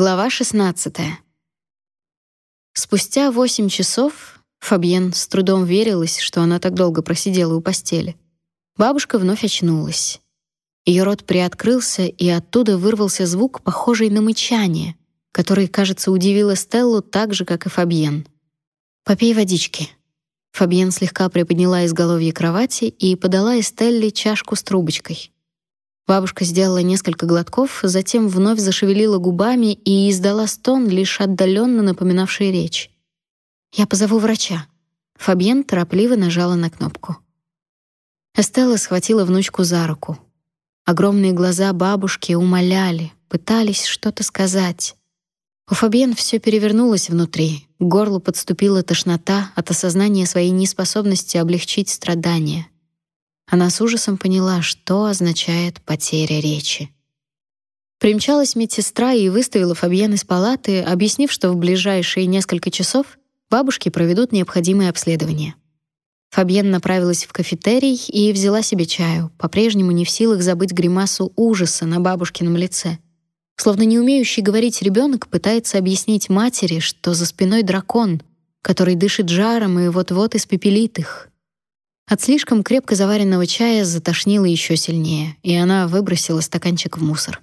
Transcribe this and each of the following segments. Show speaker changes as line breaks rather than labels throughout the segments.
Глава 16. Спустя восемь часов Фабьен с трудом верилась, что она так долго просидела у постели. Бабушка вновь очнулась. Ее рот приоткрылся, и оттуда вырвался звук, похожий на мычание, который, кажется, удивил Стеллу так же, как и Фабьен. «Попей водички». Фабьен слегка приподняла изголовье кровати и подала Эстелле чашку с трубочкой. Бабушка сделала несколько глотков, затем вновь зашевелила губами и издала стон, лишь отдаленно напоминавший речь. «Я позову врача». Фабьен торопливо нажала на кнопку. Эстелла схватила внучку за руку. Огромные глаза бабушки умоляли, пытались что-то сказать. У Фабьен все перевернулось внутри, к горлу подступила тошнота от осознания своей неспособности облегчить страдания. Она с ужасом поняла, что означает потеря речи. Примчалась медсестра и выставила Фабьен из палаты, объяснив, что в ближайшие несколько часов бабушки проведут необходимые обследования. Фабьен направилась в кафетерий и взяла себе чаю, по-прежнему не в силах забыть гримасу ужаса на бабушкином лице. Словно не умеющий говорить ребенок пытается объяснить матери, что за спиной дракон, который дышит жаром и вот-вот испепелит их. От слишком крепко заваренного чая затошнило еще сильнее, и она выбросила стаканчик в мусор.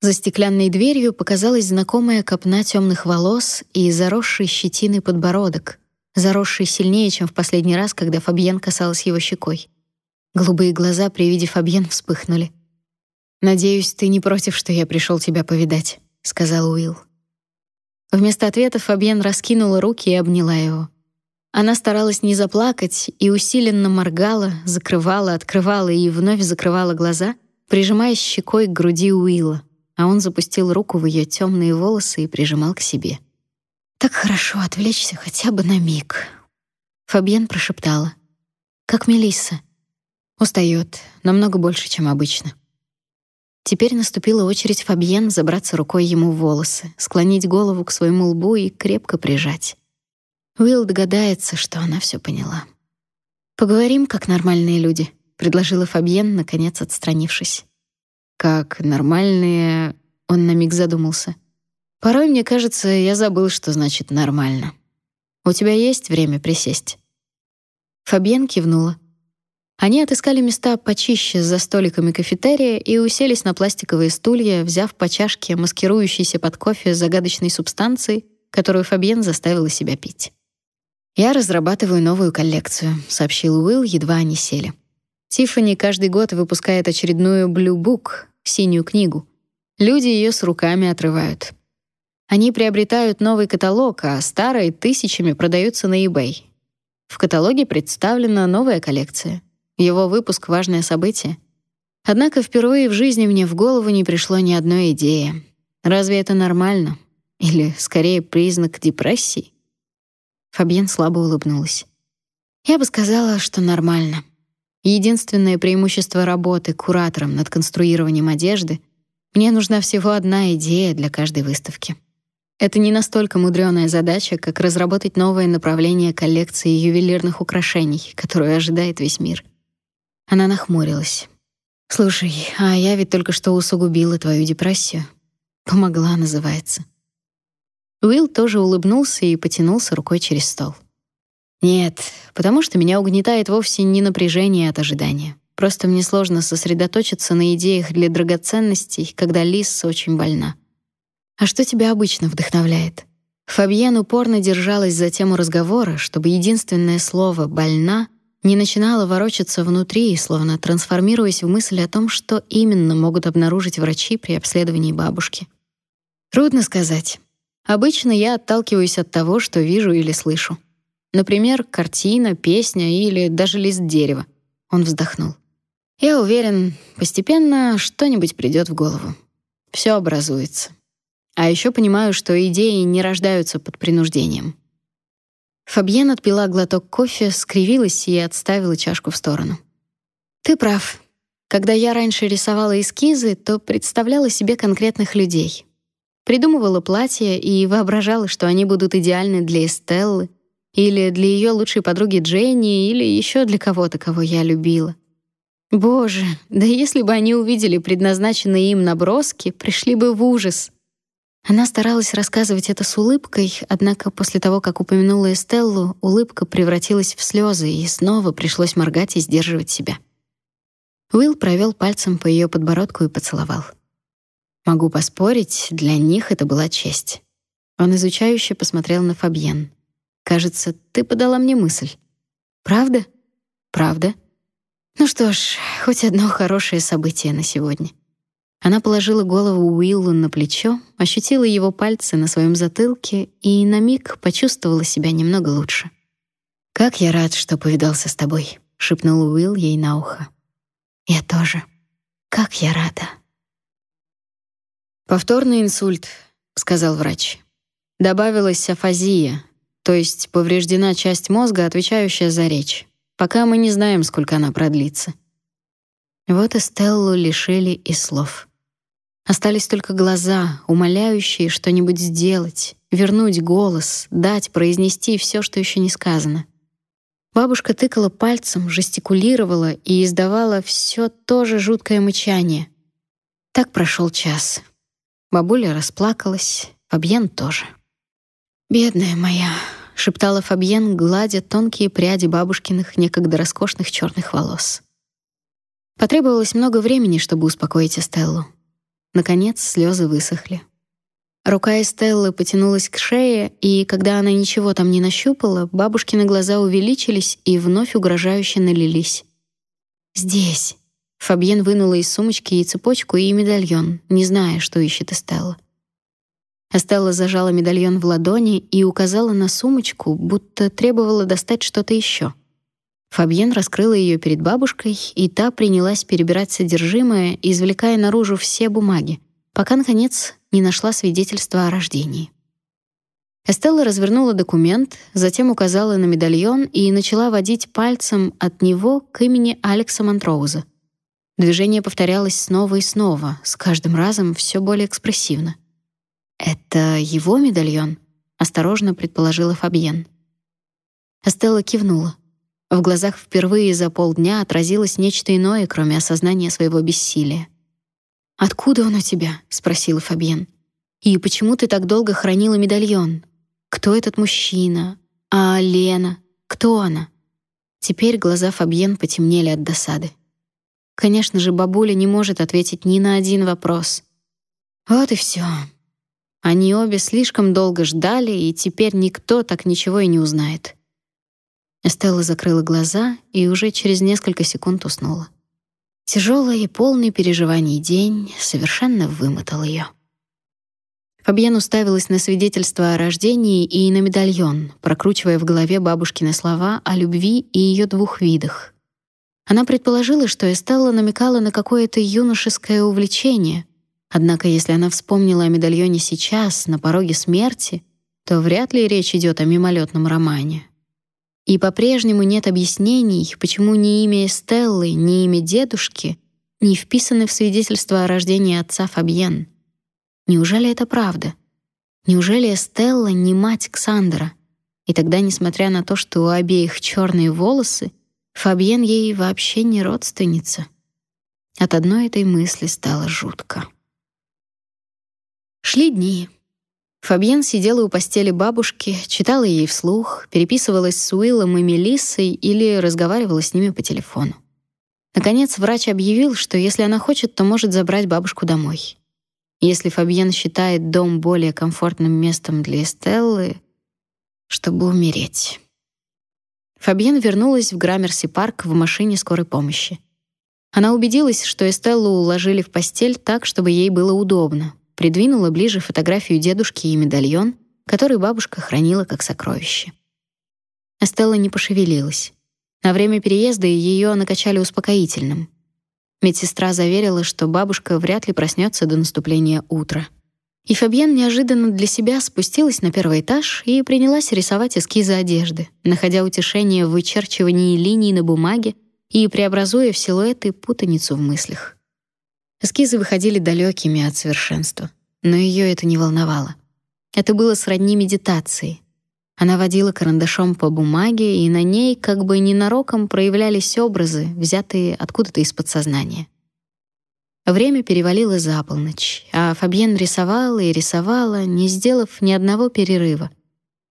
За стеклянной дверью показалась знакомая копна темных волос и заросший щетиной подбородок, заросший сильнее, чем в последний раз, когда Фабьен касалась его щекой. Голубые глаза при виде Фабьен вспыхнули. «Надеюсь, ты не против, что я пришел тебя повидать», — сказал Уилл. Вместо ответа Фабьен раскинула руки и обняла его. Она старалась не заплакать и усиленно моргала, закрывала, открывала и вновь закрывала глаза, прижимаясь щекой к груди Уилла, а он запустил руку в ее темные волосы и прижимал к себе. Так хорошо отвлечься хотя бы на миг. Фабьен прошептала: "Как Мелисса. Устает, намного больше, чем обычно". Теперь наступила очередь Фабьен забраться рукой ему в волосы, склонить голову к своему лбу и крепко прижать. Уилл догадается, что она все поняла. Поговорим как нормальные люди, предложила Фабьен, наконец отстранившись. Как нормальные, он на миг задумался. Порой мне кажется, я забыл, что значит нормально. У тебя есть время присесть? Фабьен кивнула. Они отыскали места почище за столиками кафетерия и уселись на пластиковые стулья, взяв по чашке маскирующейся под кофе загадочной субстанции, которую Фабьен заставила себя пить. «Я разрабатываю новую коллекцию», — сообщил Уилл, едва они сели. «Тиффани каждый год выпускает очередную Blue Book, синюю книгу. Люди ее с руками отрывают. Они приобретают новый каталог, а старые тысячами продаются на eBay. В каталоге представлена новая коллекция. Его выпуск — важное событие. Однако впервые в жизни мне в голову не пришло ни одной идеи. Разве это нормально? Или, скорее, признак депрессии? Фабьен слабо улыбнулась. Я бы сказала, что нормально. Единственное преимущество работы куратором над конструированием одежды — мне нужна всего одна идея для каждой выставки. Это не настолько мудрёная задача, как разработать новое направление коллекции ювелирных украшений, которую ожидает весь мир. Она нахмурилась. «Слушай, а я ведь только что усугубила твою депрессию. Помогла, называется». Уилл тоже улыбнулся и потянулся рукой через стол. Нет, потому что меня угнетает вовсе не напряжение от ожидания. Просто мне сложно сосредоточиться на идеях для драгоценностей, когда Лис очень больна. А что тебя обычно вдохновляет? Фабьен упорно держалась за тему разговора, чтобы единственное слово больна не начинало ворочаться внутри, словно трансформируясь в мысль о том, что именно могут обнаружить врачи при обследовании бабушки. Трудно сказать. Обычно я отталкиваюсь от того, что вижу или слышу. Например, картина, песня или даже лист дерева. Он вздохнул. Я уверен, постепенно что-нибудь придёт в голову. Всё образуется. А ещё понимаю, что идеи не рождаются под принуждением. Фабьен отпила глоток кофе, скривилась и отставила чашку в сторону. Ты прав. Когда я раньше рисовала эскизы, то представляла себе конкретных людей. Придумывала платья и воображала, что они будут идеальны для Эстеллы или для ее лучшей подруги Дженни или еще для кого-то, кого я любила. Боже, да если бы они увидели предназначенные им наброски, пришли бы в ужас. Она старалась рассказывать это с улыбкой, однако после того, как упомянула Эстеллу, улыбка превратилась в слезы, и снова пришлось моргать и сдерживать себя. Уилл провел пальцем по ее подбородку и поцеловал. Могу поспорить, для них это была честь. Он изучающе посмотрел на Фабьен. Кажется, ты подала мне мысль. Правда? Правда? Ну что ж, хоть одно хорошее событие на сегодня. Она положила голову Уиллу на плечо, ощутила его пальцы на своем затылке и на миг почувствовала себя немного лучше. «Как я рад, что повидался с тобой», — шепнул Уилл ей на ухо. «Я тоже. Как я рада».
«Повторный инсульт», — сказал врач. «Добавилась афазия, то есть повреждена часть мозга, отвечающая за речь. Пока мы не знаем, сколько она продлится».
Вот и Стеллу лишили и слов. Остались только глаза, умоляющие что-нибудь сделать, вернуть голос, дать произнести все, что еще не сказано. Бабушка тыкала пальцем, жестикулировала и издавала все то же жуткое мычание. Так прошел час. Бабуля расплакалась, Фабьен тоже. «Бедная моя», — шептала Фабьен, гладя тонкие пряди бабушкиных некогда роскошных черных волос. Потребовалось много времени, чтобы успокоить Эстеллу. Наконец слезы высохли. Рука Эстеллы потянулась к шее, и когда она ничего там не нащупала, бабушкины глаза увеличились и вновь угрожающе налились. «Здесь». Фабьен вынула из сумочки и цепочку, и медальон, не зная, что ищет Эстелла. Эстелла зажала медальон в ладони и указала на сумочку, будто требовала достать что-то еще. Фабьен раскрыла ее перед бабушкой, и та принялась перебирать содержимое, извлекая наружу все бумаги, пока наконец не нашла свидетельства о рождении. Эстелла развернула документ, затем указала на медальон и начала водить пальцем от него к имени Алекса Монтроуза. Движение повторялось снова и снова, с каждым разом все более экспрессивно. «Это его медальон?» — осторожно предположила Фабьен. Эстелла кивнула. В глазах впервые за полдня отразилось нечто иное, кроме осознания своего бессилия. «Откуда он у тебя?» — спросила Фабьен. «И почему ты так долго хранила медальон? Кто этот мужчина? А Лена? Кто она?» Теперь глаза Фабьен потемнели от досады. Конечно же, бабуля не может ответить ни на один вопрос. Вот и все. Они обе слишком долго ждали, и теперь никто так ничего и не узнает. Эстелла закрыла глаза и уже через несколько секунд уснула. Тяжелый и полный переживаний день совершенно вымотал ее. Фабьен уставилась на свидетельство о рождении и на медальон, прокручивая в голове бабушкины слова о любви и ее двух видах. Она предположила, что Эстелла намекала на какое-то юношеское увлечение. Однако, если она вспомнила о медальоне сейчас, на пороге смерти, то вряд ли речь идет о мимолетном романе. И по-прежнему нет объяснений, почему ни имя Стеллы, ни имя дедушки не вписаны в свидетельство о рождении отца Фабьен. Неужели это правда? Неужели Стелла не мать Ксандера? И тогда, несмотря на то, что у обеих черные волосы, Фабьен ей вообще не родственница. От одной этой мысли стало жутко. Шли дни. Фабьен сидела у постели бабушки, читала ей вслух, переписывалась с Уиллом и Мелиссой или разговаривала с ними по телефону. Наконец врач объявил, что если она хочет, то может забрать бабушку домой. Если Фабьен считает дом более комфортным местом для Эстеллы, чтобы умереть. Фабьен вернулась в Граммерси-парк в машине скорой помощи. Она убедилась, что Эстеллу уложили в постель так, чтобы ей было удобно, придвинула ближе фотографию дедушки и медальон, который бабушка хранила как сокровище. Эстелла не пошевелилась. На время переезда ее накачали успокоительным. Медсестра заверила, что бабушка вряд ли проснется до наступления утра. И Фабьен неожиданно для себя спустилась на первый этаж и принялась рисовать эскизы одежды, находя утешение в вычерчивании линий на бумаге и преобразуя в силуэты путаницу в мыслях. Эскизы выходили далекими от совершенства, но ее это не волновало. Это было сродни медитации. Она водила карандашом по бумаге, и на ней как бы ненароком проявлялись образы, взятые откуда-то из подсознания. Время перевалило за полночь, а Фабьен рисовала и рисовала, не сделав ни одного перерыва.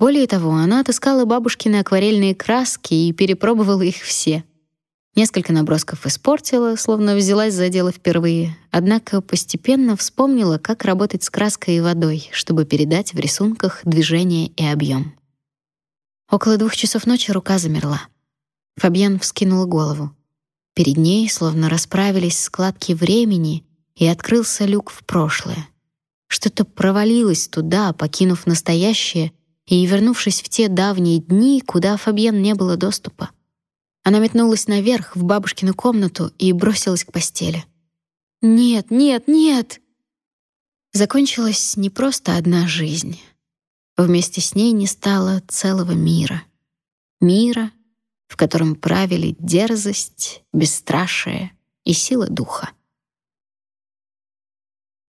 Более того, она отыскала бабушкины акварельные краски и перепробовала их все. Несколько набросков испортила, словно взялась за дело впервые, однако постепенно вспомнила, как работать с краской и водой, чтобы передать в рисунках движение и объем. Около двух часов ночи рука замерла. Фабьен вскинула голову. Перед ней словно расправились складки времени, и открылся люк в прошлое. Что-то провалилось туда, покинув настоящее и вернувшись в те давние дни, куда Фабьен не было доступа. Она метнулась наверх в бабушкину комнату и бросилась к постели. Нет, нет, нет. Закончилась не просто одна жизнь. Вместе с ней не стало целого мира. Мира, в котором правили дерзость, бесстрашие и сила духа.